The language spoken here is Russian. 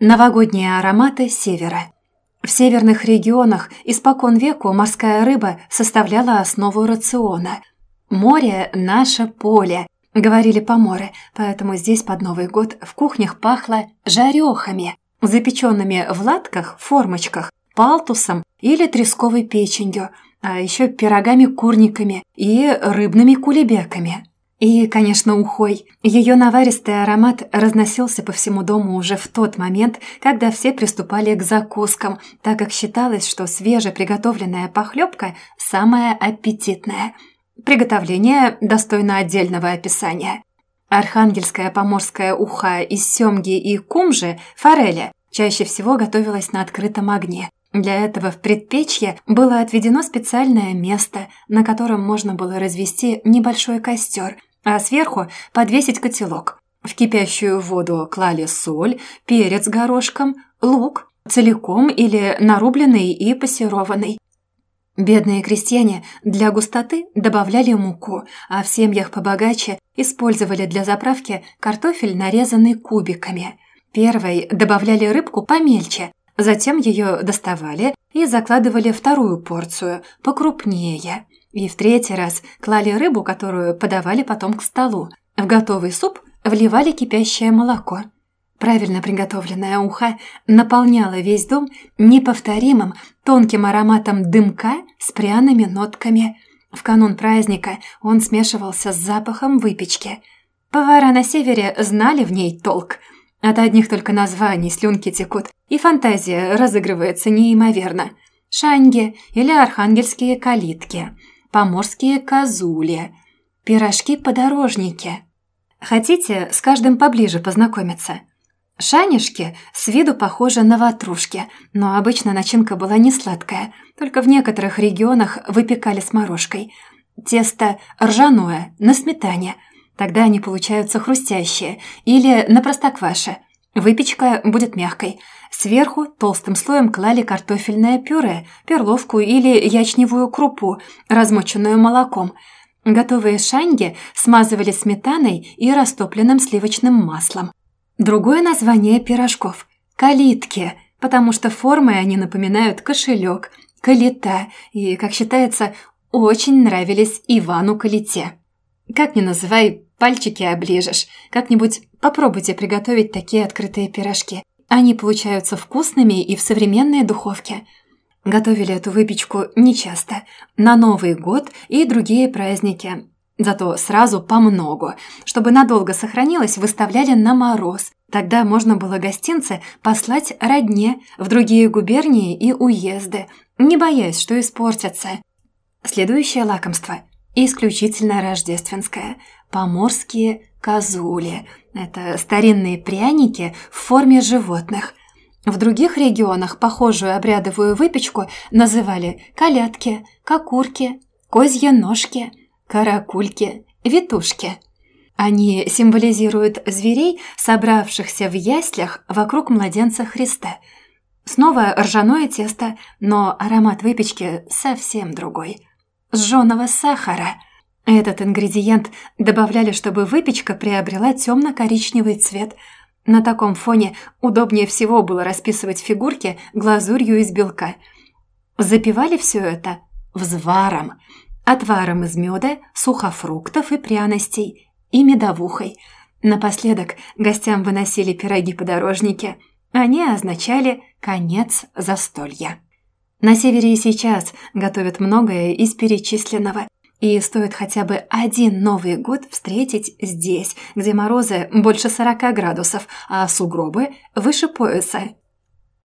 Новогодние ароматы севера. В северных регионах испокон веку морская рыба составляла основу рациона. «Море – наше поле», – говорили поморы, поэтому здесь под Новый год в кухнях пахло жарехами, запеченными в латках, формочках, палтусом или тресковой печенью, а еще пирогами-курниками и рыбными кулебеками. И, конечно, ухой. Ее наваристый аромат разносился по всему дому уже в тот момент, когда все приступали к закускам, так как считалось, что свежеприготовленная похлебка самая аппетитная. Приготовление достойно отдельного описания. Архангельская поморская уха из семги и кумжи, форели, чаще всего готовилась на открытом огне. Для этого в предпечье было отведено специальное место, на котором можно было развести небольшой костер – а сверху подвесить котелок. В кипящую воду клали соль, перец горошком, лук, целиком или нарубленный и пассерованный. Бедные крестьяне для густоты добавляли муку, а в семьях побогаче использовали для заправки картофель, нарезанный кубиками. Первой добавляли рыбку помельче, затем ее доставали и закладывали вторую порцию, покрупнее – и в третий раз клали рыбу, которую подавали потом к столу. В готовый суп вливали кипящее молоко. Правильно приготовленная уха наполняла весь дом неповторимым тонким ароматом дымка с пряными нотками. В канун праздника он смешивался с запахом выпечки. Повара на севере знали в ней толк. От одних только названий слюнки текут, и фантазия разыгрывается неимоверно. Шаньги или архангельские калитки – поморские козули, пирожки-подорожники. Хотите с каждым поближе познакомиться? Шанишки с виду похожи на ватрушки, но обычно начинка была не сладкая, только в некоторых регионах выпекали с морожкой. Тесто ржаное, на сметане, тогда они получаются хрустящие, или на простокваше. Выпечка будет мягкой – Сверху толстым слоем клали картофельное пюре, перловку или ячневую крупу, размоченную молоком. Готовые шаньги смазывали сметаной и растопленным сливочным маслом. Другое название пирожков – калитки, потому что формой они напоминают кошелек, калита и, как считается, очень нравились Ивану Калите. Как ни называй, пальчики оближешь. Как-нибудь попробуйте приготовить такие открытые пирожки. Они получаются вкусными и в современной духовке. Готовили эту выпечку нечасто, на Новый год и другие праздники. Зато сразу по много. Чтобы надолго сохранилось, выставляли на мороз. Тогда можно было гостинцы послать родне в другие губернии и уезды, не боясь, что испортятся. Следующее лакомство – исключительно рождественское – поморские козули – это старинные пряники в форме животных. В других регионах похожую обрядовую выпечку называли колядки, кокурки, козья ножки, каракульки, витушки. Они символизируют зверей, собравшихся в яслях вокруг младенца Христа. Снова ржаное тесто, но аромат выпечки совсем другой. Сжёного сахара – этот ингредиент добавляли, чтобы выпечка приобрела темно-коричневый цвет. На таком фоне удобнее всего было расписывать фигурки глазурью из белка. Запивали все это взваром, отваром из меда, сухофруктов и пряностей, и медовухой. Напоследок гостям выносили пироги-подорожники. Они означали конец застолья. На севере и сейчас готовят многое из перечисленного – и стоит хотя бы один Новый год встретить здесь, где морозы больше 40 градусов, а сугробы выше пояса.